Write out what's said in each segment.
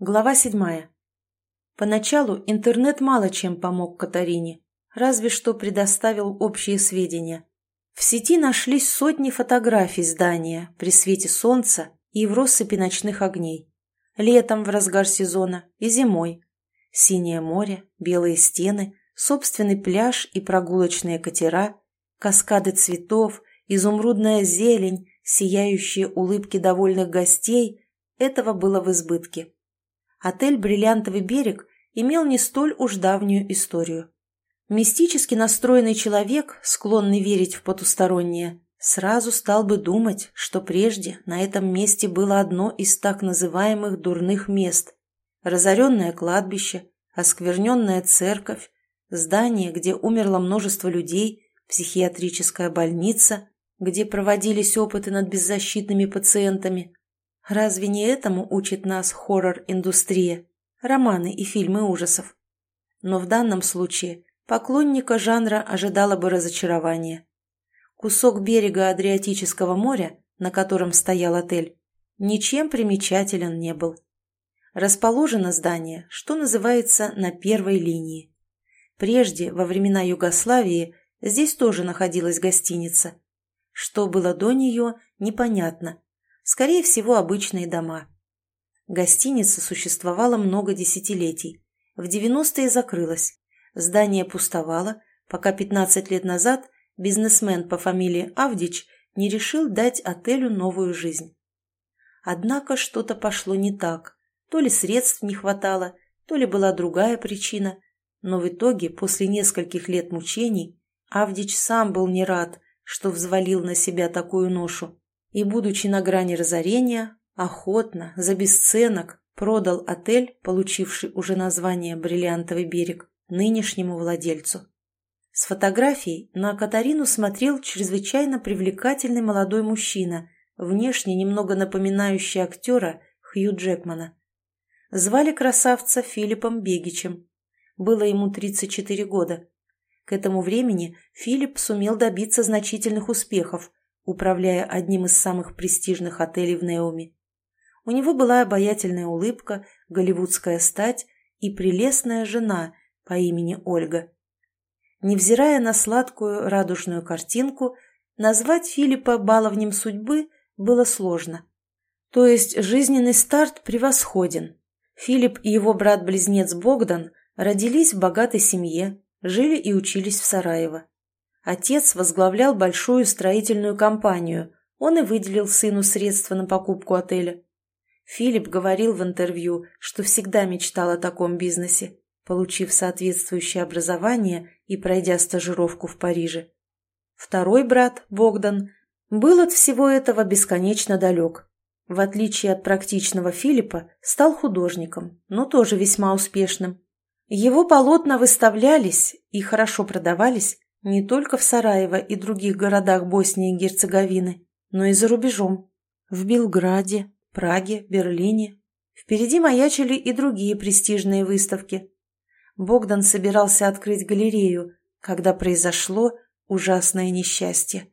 Глава седьмая. Поначалу интернет мало чем помог Катарине, разве что предоставил общие сведения. В сети нашлись сотни фотографий здания при свете солнца и в россыпи ночных огней. Летом в разгар сезона и зимой. Синее море, белые стены, собственный пляж и прогулочные катера, каскады цветов, изумрудная зелень, сияющие улыбки довольных гостей – этого было в избытке отель «Бриллиантовый берег» имел не столь уж давнюю историю. Мистически настроенный человек, склонный верить в потустороннее, сразу стал бы думать, что прежде на этом месте было одно из так называемых дурных мест – разоренное кладбище, оскверненная церковь, здание, где умерло множество людей, психиатрическая больница, где проводились опыты над беззащитными пациентами, Разве не этому учит нас хоррор-индустрия, романы и фильмы ужасов? Но в данном случае поклонника жанра ожидало бы разочарование. Кусок берега Адриатического моря, на котором стоял отель, ничем примечателен не был. Расположено здание, что называется, на первой линии. Прежде, во времена Югославии, здесь тоже находилась гостиница. Что было до нее, непонятно, Скорее всего, обычные дома. Гостиница существовала много десятилетий. В 90-е закрылась. Здание пустовало, пока 15 лет назад бизнесмен по фамилии Авдич не решил дать отелю новую жизнь. Однако что-то пошло не так. То ли средств не хватало, то ли была другая причина. Но в итоге, после нескольких лет мучений, Авдич сам был не рад, что взвалил на себя такую ношу и, будучи на грани разорения, охотно, за бесценок, продал отель, получивший уже название «Бриллиантовый берег», нынешнему владельцу. С фотографией на Катарину смотрел чрезвычайно привлекательный молодой мужчина, внешне немного напоминающий актера Хью Джекмана. Звали красавца Филиппом Бегичем. Было ему 34 года. К этому времени Филипп сумел добиться значительных успехов, управляя одним из самых престижных отелей в Неуме. У него была обаятельная улыбка, голливудская стать и прелестная жена по имени Ольга. Невзирая на сладкую радужную картинку, назвать Филиппа баловнем судьбы было сложно. То есть жизненный старт превосходен. Филипп и его брат-близнец Богдан родились в богатой семье, жили и учились в Сараево. Отец возглавлял большую строительную компанию, он и выделил сыну средства на покупку отеля. Филипп говорил в интервью, что всегда мечтал о таком бизнесе, получив соответствующее образование и пройдя стажировку в Париже. Второй брат, Богдан, был от всего этого бесконечно далек. В отличие от практичного Филиппа, стал художником, но тоже весьма успешным. Его полотна выставлялись и хорошо продавались не только в Сараево и других городах Боснии и Герцеговины, но и за рубежом. В Белграде, Праге, Берлине. Впереди маячили и другие престижные выставки. Богдан собирался открыть галерею, когда произошло ужасное несчастье.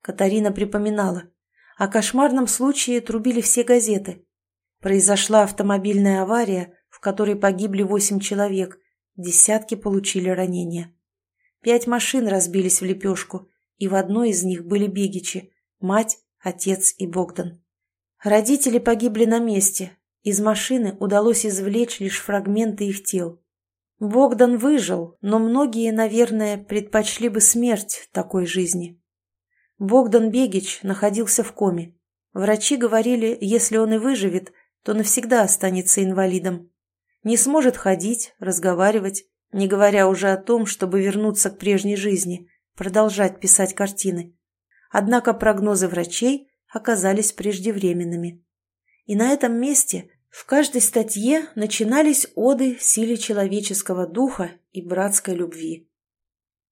Катарина припоминала. О кошмарном случае трубили все газеты. Произошла автомобильная авария, в которой погибли восемь человек, десятки получили ранения. Пять машин разбились в лепешку, и в одной из них были бегичи – мать, отец и Богдан. Родители погибли на месте. Из машины удалось извлечь лишь фрагменты их тел. Богдан выжил, но многие, наверное, предпочли бы смерть такой жизни. Богдан Бегич находился в коме. Врачи говорили, если он и выживет, то навсегда останется инвалидом. Не сможет ходить, разговаривать, не говоря уже о том, чтобы вернуться к прежней жизни, продолжать писать картины. Однако прогнозы врачей оказались преждевременными. И на этом месте в каждой статье начинались оды силе человеческого духа и братской любви.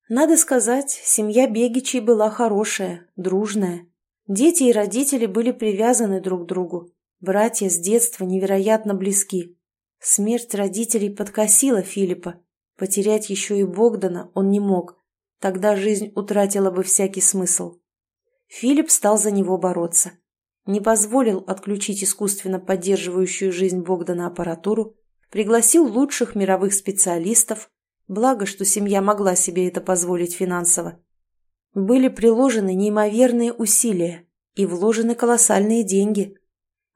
Надо сказать, семья Бегичей была хорошая, дружная. Дети и родители были привязаны друг к другу. Братья с детства невероятно близки. Смерть родителей подкосила Филиппа, Потерять еще и Богдана он не мог, тогда жизнь утратила бы всякий смысл. Филипп стал за него бороться. не позволил отключить искусственно поддерживающую жизнь Богдана аппаратуру, пригласил лучших мировых специалистов, благо, что семья могла себе это позволить финансово. Были приложены неимоверные усилия и вложены колоссальные деньги.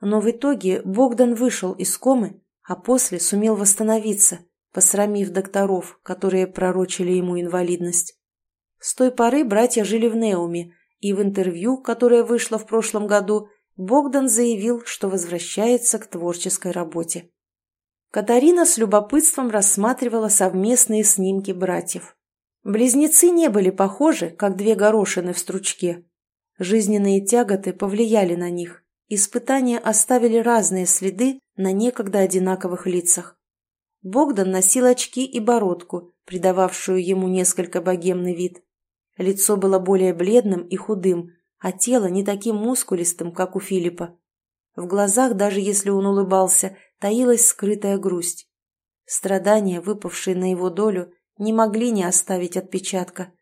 Но в итоге Богдан вышел из комы, а после сумел восстановиться, посрамив докторов, которые пророчили ему инвалидность. С той поры братья жили в Неуме, и в интервью, которое вышло в прошлом году, Богдан заявил, что возвращается к творческой работе. Катарина с любопытством рассматривала совместные снимки братьев. Близнецы не были похожи, как две горошины в стручке. Жизненные тяготы повлияли на них. Испытания оставили разные следы на некогда одинаковых лицах. Богдан носил очки и бородку, придававшую ему несколько богемный вид. Лицо было более бледным и худым, а тело не таким мускулистым, как у Филиппа. В глазах, даже если он улыбался, таилась скрытая грусть. Страдания, выпавшие на его долю, не могли не оставить отпечатка.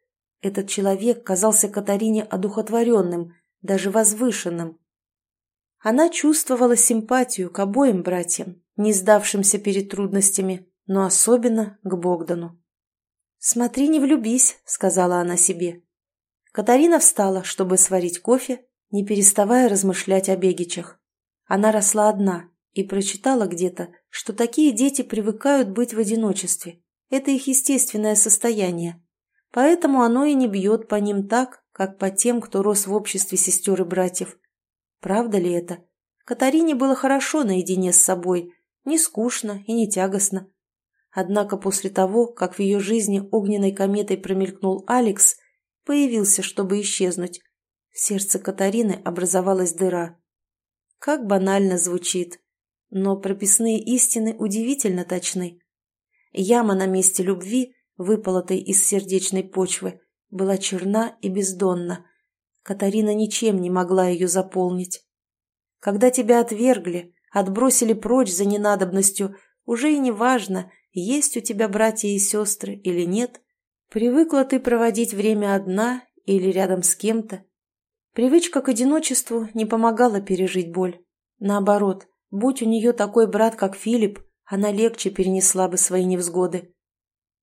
Этот человек казался Катарине одухотворенным, даже возвышенным. Она чувствовала симпатию к обоим братьям, не сдавшимся перед трудностями, но особенно к Богдану. «Смотри, не влюбись», — сказала она себе. Катарина встала, чтобы сварить кофе, не переставая размышлять о Бегичах. Она росла одна и прочитала где-то, что такие дети привыкают быть в одиночестве. Это их естественное состояние. Поэтому оно и не бьет по ним так, как по тем, кто рос в обществе сестер и братьев. Правда ли это? Катарине было хорошо наедине с собой, не скучно и не тягостно. Однако после того, как в ее жизни огненной кометой промелькнул Алекс – появился, чтобы исчезнуть. В сердце Катарины образовалась дыра. Как банально звучит, но прописные истины удивительно точны. Яма на месте любви, выполотой из сердечной почвы, была черна и бездонна. Катарина ничем не могла ее заполнить. Когда тебя отвергли, отбросили прочь за ненадобностью, уже и не важно, есть у тебя братья и сестры или нет – Привыкла ты проводить время одна или рядом с кем-то. Привычка к одиночеству не помогала пережить боль. Наоборот, будь у нее такой брат, как Филипп, она легче перенесла бы свои невзгоды.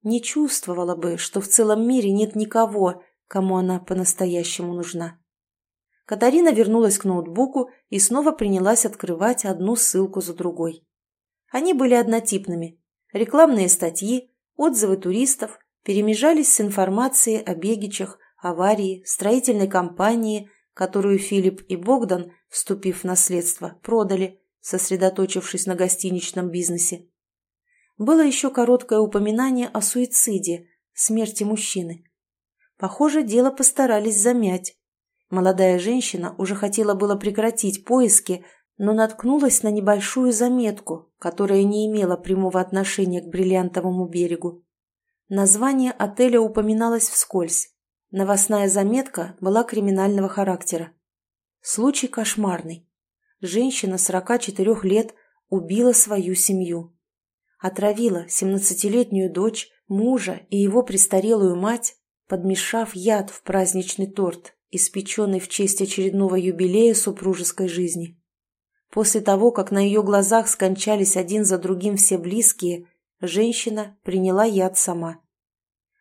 Не чувствовала бы, что в целом мире нет никого, кому она по-настоящему нужна. Катарина вернулась к ноутбуку и снова принялась открывать одну ссылку за другой. Они были однотипными. Рекламные статьи, отзывы туристов, перемежались с информацией о Бегичах, аварии, строительной компании, которую Филипп и Богдан, вступив в наследство, продали, сосредоточившись на гостиничном бизнесе. Было еще короткое упоминание о суициде, смерти мужчины. Похоже, дело постарались замять. Молодая женщина уже хотела было прекратить поиски, но наткнулась на небольшую заметку, которая не имела прямого отношения к бриллиантовому берегу. Название отеля упоминалось вскользь. Новостная заметка была криминального характера. Случай кошмарный. Женщина 44 лет убила свою семью. Отравила 17-летнюю дочь, мужа и его престарелую мать, подмешав яд в праздничный торт, испеченный в честь очередного юбилея супружеской жизни. После того, как на ее глазах скончались один за другим все близкие, Женщина приняла яд сама.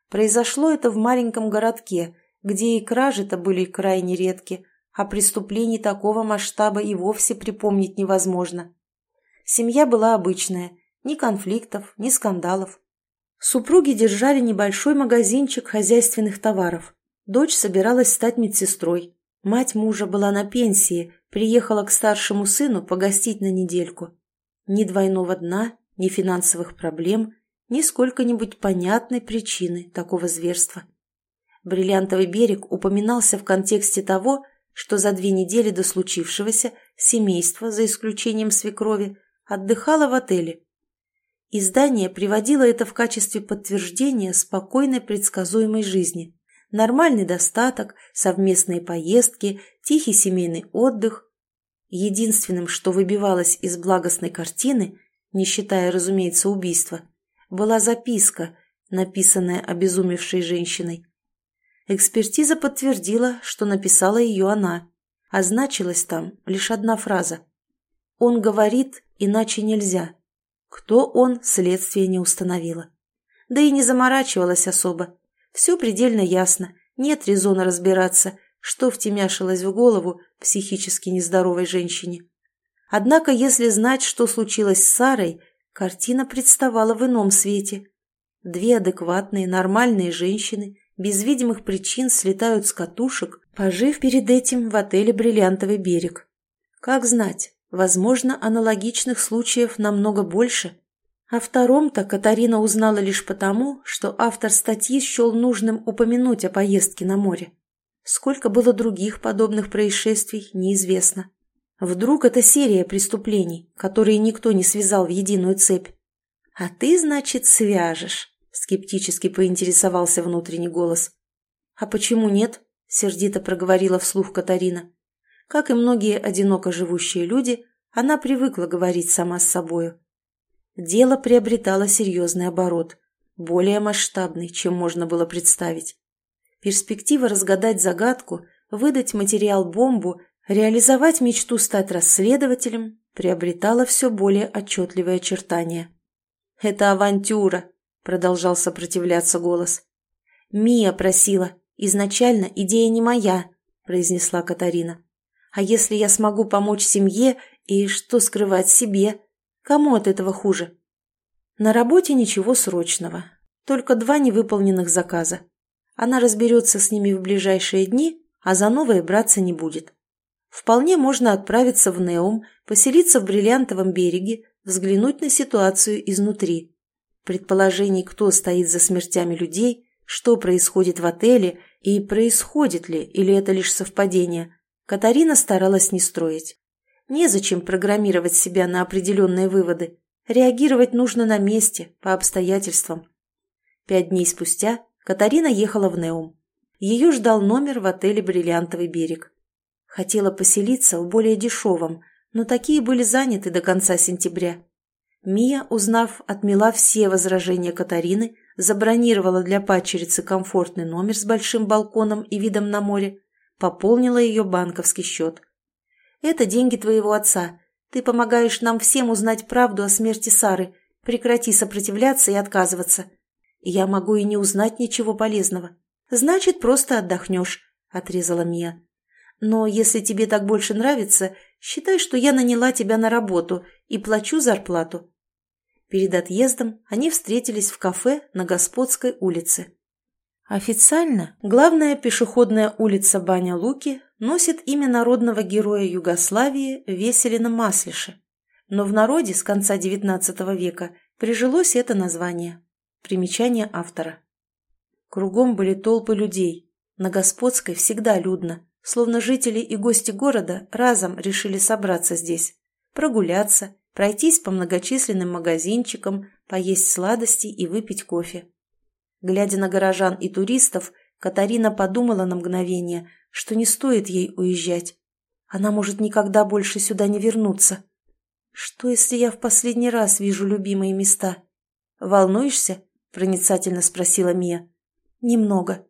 Произошло это в маленьком городке, где и кражи-то были крайне редки, а преступлений такого масштаба и вовсе припомнить невозможно. Семья была обычная, ни конфликтов, ни скандалов. Супруги держали небольшой магазинчик хозяйственных товаров. Дочь собиралась стать медсестрой. Мать мужа была на пенсии, приехала к старшему сыну погостить на недельку. Ни двойного дна, ни финансовых проблем, ни сколько-нибудь понятной причины такого зверства. Бриллиантовый берег упоминался в контексте того, что за две недели до случившегося семейство, за исключением свекрови, отдыхало в отеле. Издание приводило это в качестве подтверждения спокойной предсказуемой жизни. Нормальный достаток, совместные поездки, тихий семейный отдых. Единственным, что выбивалось из благостной картины, не считая, разумеется, убийства, была записка, написанная обезумевшей женщиной. Экспертиза подтвердила, что написала ее она. а значилась там лишь одна фраза. «Он говорит, иначе нельзя». Кто он, следствие не установило. Да и не заморачивалась особо. Все предельно ясно, нет резона разбираться, что втемяшилось в голову психически нездоровой женщине. Однако, если знать, что случилось с Сарой, картина представала в ином свете. Две адекватные, нормальные женщины без видимых причин слетают с катушек, пожив перед этим в отеле «Бриллиантовый берег». Как знать, возможно, аналогичных случаев намного больше. О втором-то Катарина узнала лишь потому, что автор статьи счел нужным упомянуть о поездке на море. Сколько было других подобных происшествий, неизвестно. Вдруг это серия преступлений, которые никто не связал в единую цепь. А ты, значит, свяжешь. Скептически поинтересовался внутренний голос. «А почему нет?» – сердито проговорила вслух Катарина. Как и многие одиноко живущие люди, она привыкла говорить сама с собою. Дело приобретало серьезный оборот, более масштабный, чем можно было представить. Перспектива разгадать загадку, выдать материал-бомбу, реализовать мечту стать расследователем приобретала все более отчетливые очертания. «Это авантюра», продолжал сопротивляться голос. «Мия просила. Изначально идея не моя», – произнесла Катарина. «А если я смогу помочь семье и, что скрывать, себе? Кому от этого хуже?» На работе ничего срочного. Только два невыполненных заказа. Она разберется с ними в ближайшие дни, а за новые браться не будет. Вполне можно отправиться в Неум, поселиться в Бриллиантовом береге, взглянуть на ситуацию изнутри. Предположений, кто стоит за смертями людей, что происходит в отеле и происходит ли, или это лишь совпадение, Катарина старалась не строить. Незачем программировать себя на определенные выводы. Реагировать нужно на месте, по обстоятельствам. Пять дней спустя Катарина ехала в Неум. Ее ждал номер в отеле «Бриллиантовый берег». Хотела поселиться в более дешевом, но такие были заняты до конца сентября. Мия, узнав, отмела все возражения Катарины, забронировала для падчерицы комфортный номер с большим балконом и видом на море, пополнила ее банковский счет. «Это деньги твоего отца. Ты помогаешь нам всем узнать правду о смерти Сары. Прекрати сопротивляться и отказываться. Я могу и не узнать ничего полезного. Значит, просто отдохнешь», — отрезала Мия. «Но если тебе так больше нравится, считай, что я наняла тебя на работу и плачу зарплату. Перед отъездом они встретились в кафе на Господской улице. Официально главная пешеходная улица Баня Луки носит имя народного героя Югославии Веселина Маслиша, но в народе с конца XIX века прижилось это название. Примечание автора. Кругом были толпы людей. На Господской всегда людно, словно жители и гости города разом решили собраться здесь, прогуляться пройтись по многочисленным магазинчикам, поесть сладости и выпить кофе. Глядя на горожан и туристов, Катарина подумала на мгновение, что не стоит ей уезжать. Она может никогда больше сюда не вернуться. Что, если я в последний раз вижу любимые места? «Волнуешься?» – проницательно спросила Мия. «Немного.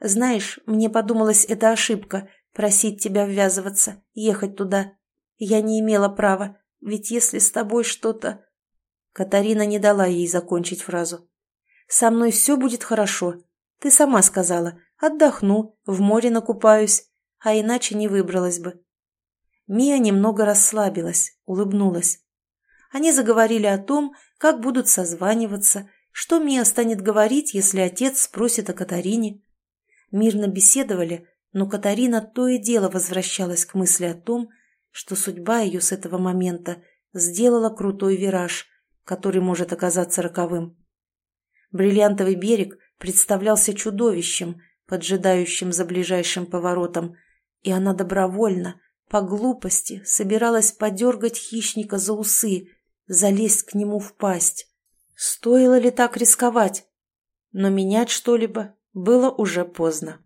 Знаешь, мне подумалось, это ошибка – просить тебя ввязываться, ехать туда. Я не имела права, ведь если с тобой что-то...» Катарина не дала ей закончить фразу. «Со мной все будет хорошо. Ты сама сказала. Отдохну, в море накупаюсь, а иначе не выбралась бы». Мия немного расслабилась, улыбнулась. Они заговорили о том, как будут созваниваться, что Мия станет говорить, если отец спросит о Катарине. Мирно беседовали, но Катарина то и дело возвращалась к мысли о том, что судьба ее с этого момента сделала крутой вираж, который может оказаться роковым. Бриллиантовый берег представлялся чудовищем, поджидающим за ближайшим поворотом, и она добровольно, по глупости, собиралась подергать хищника за усы, залезть к нему в пасть. Стоило ли так рисковать? Но менять что-либо было уже поздно.